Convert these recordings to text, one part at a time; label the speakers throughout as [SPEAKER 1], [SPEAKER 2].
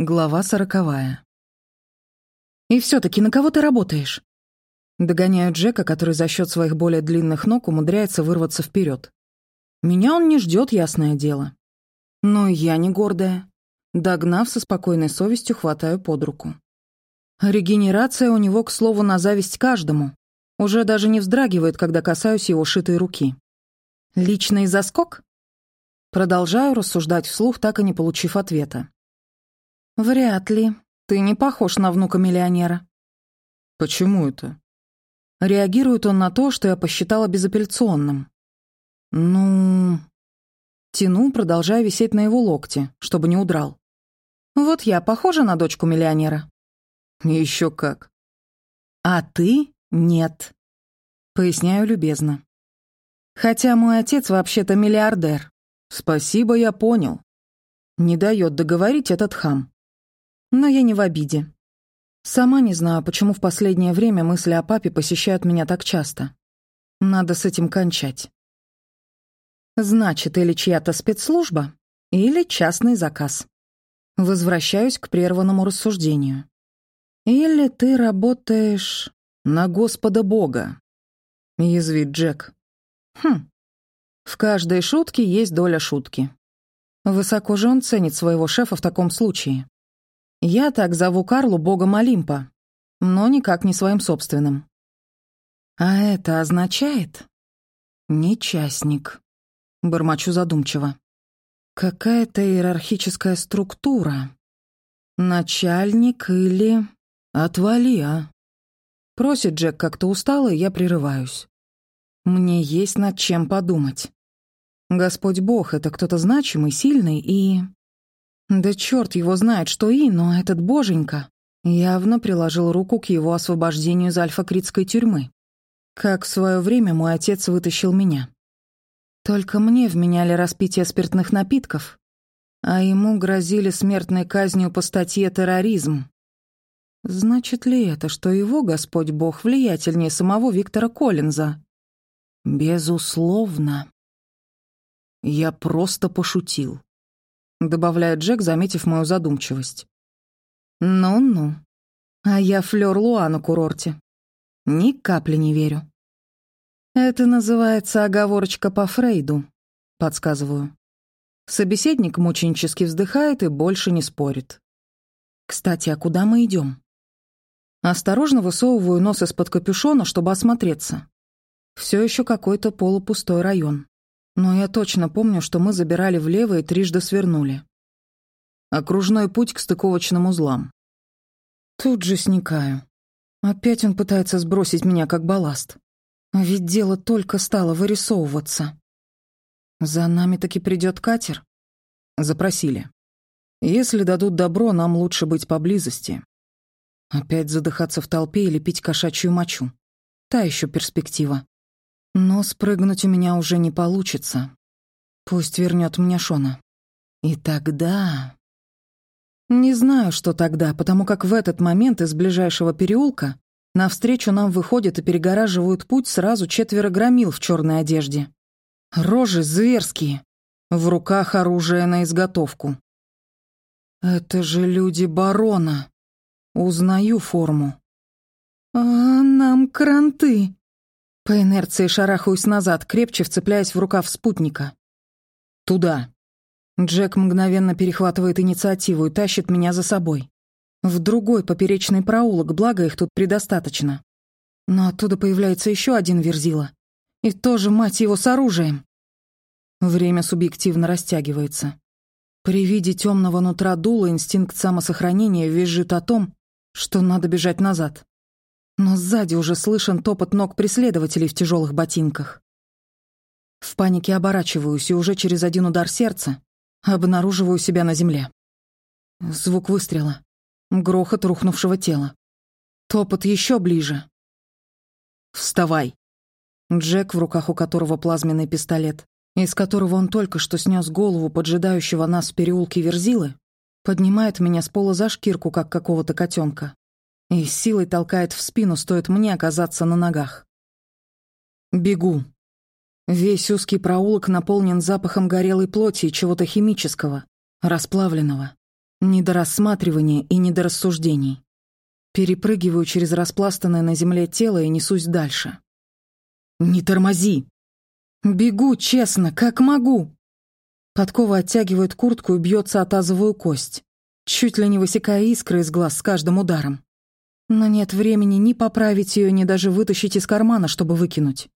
[SPEAKER 1] Глава сороковая. «И все-таки на кого ты работаешь?» Догоняю Джека, который за счет своих более длинных ног умудряется вырваться вперед. Меня он не ждет, ясное дело. Но я не гордая. Догнав, со спокойной совестью хватаю под руку. Регенерация у него, к слову, на зависть каждому. Уже даже не вздрагивает, когда касаюсь его шитой руки. «Личный заскок?» Продолжаю рассуждать вслух, так и не получив ответа. «Вряд ли. Ты не похож на внука миллионера».
[SPEAKER 2] «Почему это?»
[SPEAKER 1] Реагирует он на то, что я посчитала безапелляционным. «Ну...» Тяну, продолжая висеть на его локте, чтобы не удрал. «Вот я похожа на дочку миллионера?»
[SPEAKER 2] Еще как».
[SPEAKER 1] «А ты нет», — поясняю любезно. «Хотя мой отец вообще-то миллиардер».
[SPEAKER 2] «Спасибо, я понял».
[SPEAKER 1] Не дает договорить этот хам. Но я не в обиде. Сама не знаю, почему в последнее время мысли о папе посещают меня так часто. Надо с этим кончать. Значит, или чья-то спецслужба, или частный заказ. Возвращаюсь к прерванному рассуждению. Или ты работаешь на Господа Бога, язвит Джек. Хм. В каждой шутке есть доля шутки. Высоко же он ценит своего шефа в таком случае. Я так зову Карлу богом Олимпа, но никак не своим собственным. А это означает... Не частник. Бормочу задумчиво. Какая-то иерархическая структура. Начальник или... Отвали, а. Просит Джек как-то устало, и я прерываюсь. Мне есть над чем подумать. Господь Бог — это кто-то значимый, сильный и... Да черт его знает, что и, но этот боженька явно приложил руку к его освобождению из альфа-критской тюрьмы. Как в свое время мой отец вытащил меня. Только мне вменяли распитие спиртных напитков, а ему грозили смертной казнью по статье «Терроризм». Значит ли это, что его Господь Бог влиятельнее самого Виктора Коллинза? Безусловно. Я просто пошутил добавляет Джек, заметив мою задумчивость. Ну-ну. А я Флёр Луа на курорте. Ни капли не верю. Это называется оговорочка по Фрейду, подсказываю. Собеседник мученически вздыхает и больше не спорит. Кстати, а куда мы идем? Осторожно высовываю нос из-под капюшона, чтобы осмотреться. Все еще какой-то полупустой район. Но я точно помню, что мы забирали влево и трижды свернули. Окружной путь к стыковочным узлам. Тут же сникаю. Опять он пытается сбросить меня как балласт. А ведь дело только стало вырисовываться. За нами таки придет катер? Запросили. Если дадут добро, нам лучше быть поблизости. Опять задыхаться в толпе или пить кошачью мочу. Та еще перспектива. Но спрыгнуть у меня уже не получится. Пусть вернет мне Шона. И тогда... Не знаю, что тогда, потому как в этот момент из ближайшего переулка навстречу нам выходят и перегораживают путь сразу четверо громил в черной одежде. Рожи зверские, в руках оружие на изготовку. Это же люди барона. Узнаю форму. А нам кранты. По инерции шарахаюсь назад, крепче вцепляясь в рукав спутника. «Туда!» Джек мгновенно перехватывает инициативу и тащит меня за собой. В другой поперечный проулок, благо их тут предостаточно. Но оттуда появляется еще один верзила. И тоже, мать его, с оружием. Время субъективно растягивается. При виде темного нутра дула инстинкт самосохранения визжит о том, что надо бежать назад но сзади уже слышен топот ног преследователей в тяжелых ботинках. В панике оборачиваюсь и уже через один удар сердца обнаруживаю себя на земле. Звук выстрела. Грохот рухнувшего тела. Топот еще ближе. «Вставай!» Джек, в руках у которого плазменный пистолет, из которого он только что снес голову поджидающего нас в переулке Верзилы, поднимает меня с пола за шкирку, как какого-то котенка и силой толкает в спину, стоит мне оказаться на ногах. Бегу. Весь узкий проулок наполнен запахом горелой плоти и чего-то химического, расплавленного. Не до рассматривания и не до рассуждений. Перепрыгиваю через распластанное на земле тело и несусь дальше. «Не тормози!» «Бегу, честно, как могу!» Подкова оттягивает куртку и бьется о тазовую кость, чуть ли не высекая искры из глаз с каждым ударом. Но нет времени ни поправить ее, ни даже вытащить из кармана, чтобы выкинуть.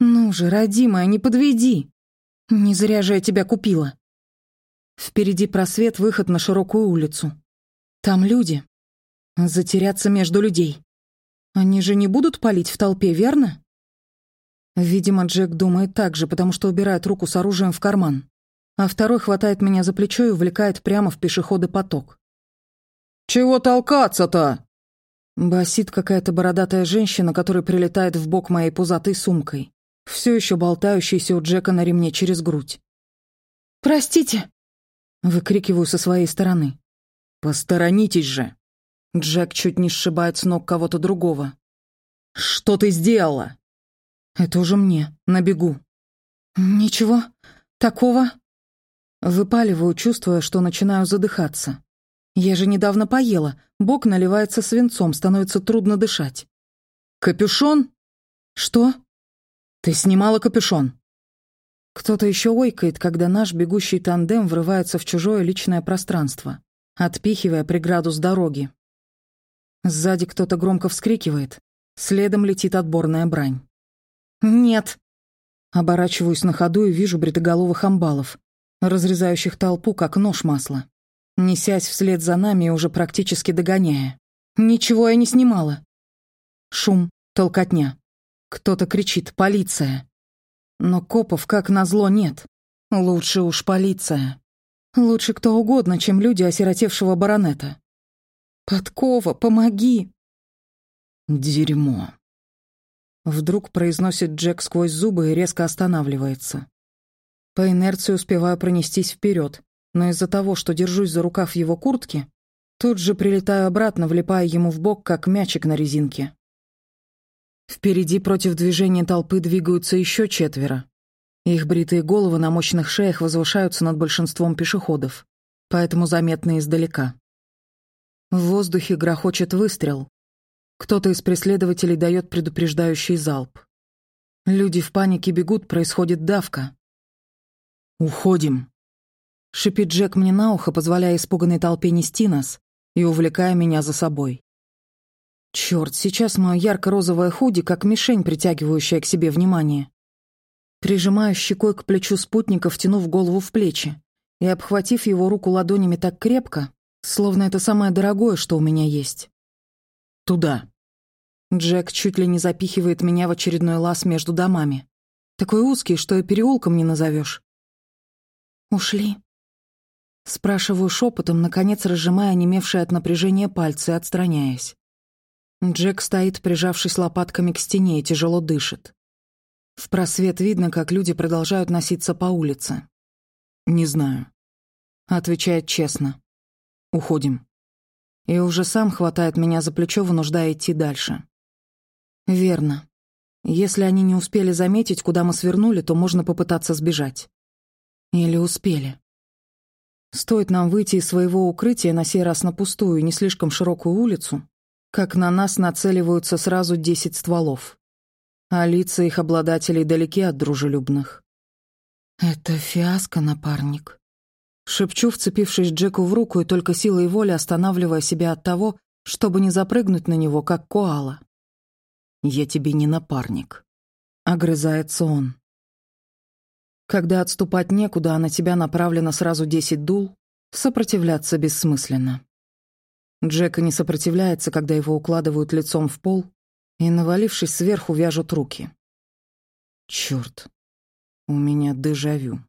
[SPEAKER 1] «Ну же, родимая, не подведи! Не зря же я тебя купила!» Впереди просвет, выход на широкую улицу. Там люди. Затеряться между людей. Они же не будут палить в толпе, верно? Видимо, Джек думает так же, потому что убирает руку с оружием в карман а второй хватает меня за плечо и увлекает прямо в пешеходный поток.
[SPEAKER 2] «Чего толкаться-то?»
[SPEAKER 1] Басит какая-то бородатая женщина, которая прилетает в бок моей пузатой сумкой, все еще болтающейся у Джека на ремне через грудь. «Простите!» — выкрикиваю со своей стороны.
[SPEAKER 2] «Посторонитесь же!»
[SPEAKER 1] Джек чуть не сшибает с ног кого-то другого.
[SPEAKER 2] «Что ты сделала?»
[SPEAKER 1] «Это уже мне, на бегу». «Ничего такого...» Выпаливаю, чувствуя, что начинаю задыхаться. Я же недавно поела, бок наливается свинцом, становится трудно дышать.
[SPEAKER 2] «Капюшон?»
[SPEAKER 1] «Что?»
[SPEAKER 2] «Ты снимала капюшон?»
[SPEAKER 1] Кто-то еще ойкает, когда наш бегущий тандем врывается в чужое личное пространство, отпихивая преграду с дороги. Сзади кто-то громко вскрикивает, следом летит отборная брань. «Нет!» Оборачиваюсь на ходу и вижу бритоголовых амбалов, разрезающих толпу, как нож масла, несясь вслед за нами и уже практически догоняя. Ничего я не снимала. Шум, толкотня. Кто-то кричит «Полиция!». Но копов, как назло, нет. Лучше уж полиция. Лучше кто угодно, чем люди осиротевшего баронета. «Подкова, помоги!»
[SPEAKER 2] «Дерьмо!»
[SPEAKER 1] Вдруг произносит Джек сквозь зубы и резко останавливается. По инерции успеваю пронестись вперед, но из-за того, что держусь за рукав его куртки, тут же прилетаю обратно, влипая ему в бок, как мячик на резинке. Впереди против движения толпы двигаются еще четверо. Их бритые головы на мощных шеях возвышаются над большинством пешеходов, поэтому заметны издалека. В воздухе грохочет выстрел. Кто-то из преследователей дает предупреждающий залп. Люди в панике бегут, происходит давка.
[SPEAKER 2] «Уходим!»
[SPEAKER 1] Шипит Джек мне на ухо, позволяя испуганной толпе нести нас и увлекая меня за собой. Черт, сейчас мое ярко-розовое худи, как мишень, притягивающая к себе внимание. Прижимаю щекой к плечу спутника, втянув голову в плечи и обхватив его руку ладонями так крепко, словно это самое дорогое, что у меня есть.
[SPEAKER 2] «Туда!»
[SPEAKER 1] Джек чуть ли не запихивает меня в очередной лаз между домами. Такой узкий, что и переулком не назовешь. «Ушли?» Спрашиваю шепотом, наконец разжимая онемевшие от напряжения пальцы, отстраняясь. Джек стоит, прижавшись лопатками к стене, и тяжело дышит. В просвет видно, как люди продолжают носиться по улице.
[SPEAKER 2] «Не знаю», —
[SPEAKER 1] отвечает честно.
[SPEAKER 2] «Уходим».
[SPEAKER 1] И уже сам хватает меня за плечо, вынуждая идти дальше. «Верно. Если они не успели заметить, куда мы свернули, то можно попытаться сбежать. Или успели. Стоит нам выйти из своего укрытия на сей раз на пустую, не слишком широкую улицу, как на нас нацеливаются сразу десять стволов. А лица их обладателей далеки от дружелюбных. «Это фиаско, напарник», Шепчу, вцепившись Джеку в руку и только силой воли останавливая себя от того, чтобы не запрыгнуть на него, как коала.
[SPEAKER 2] «Я тебе не напарник», —
[SPEAKER 1] огрызается он. Когда отступать некуда, а на тебя направлено сразу десять дул, сопротивляться бессмысленно. Джека не сопротивляется, когда его укладывают лицом в пол и, навалившись сверху, вяжут руки.
[SPEAKER 2] Черт, у меня дежавю.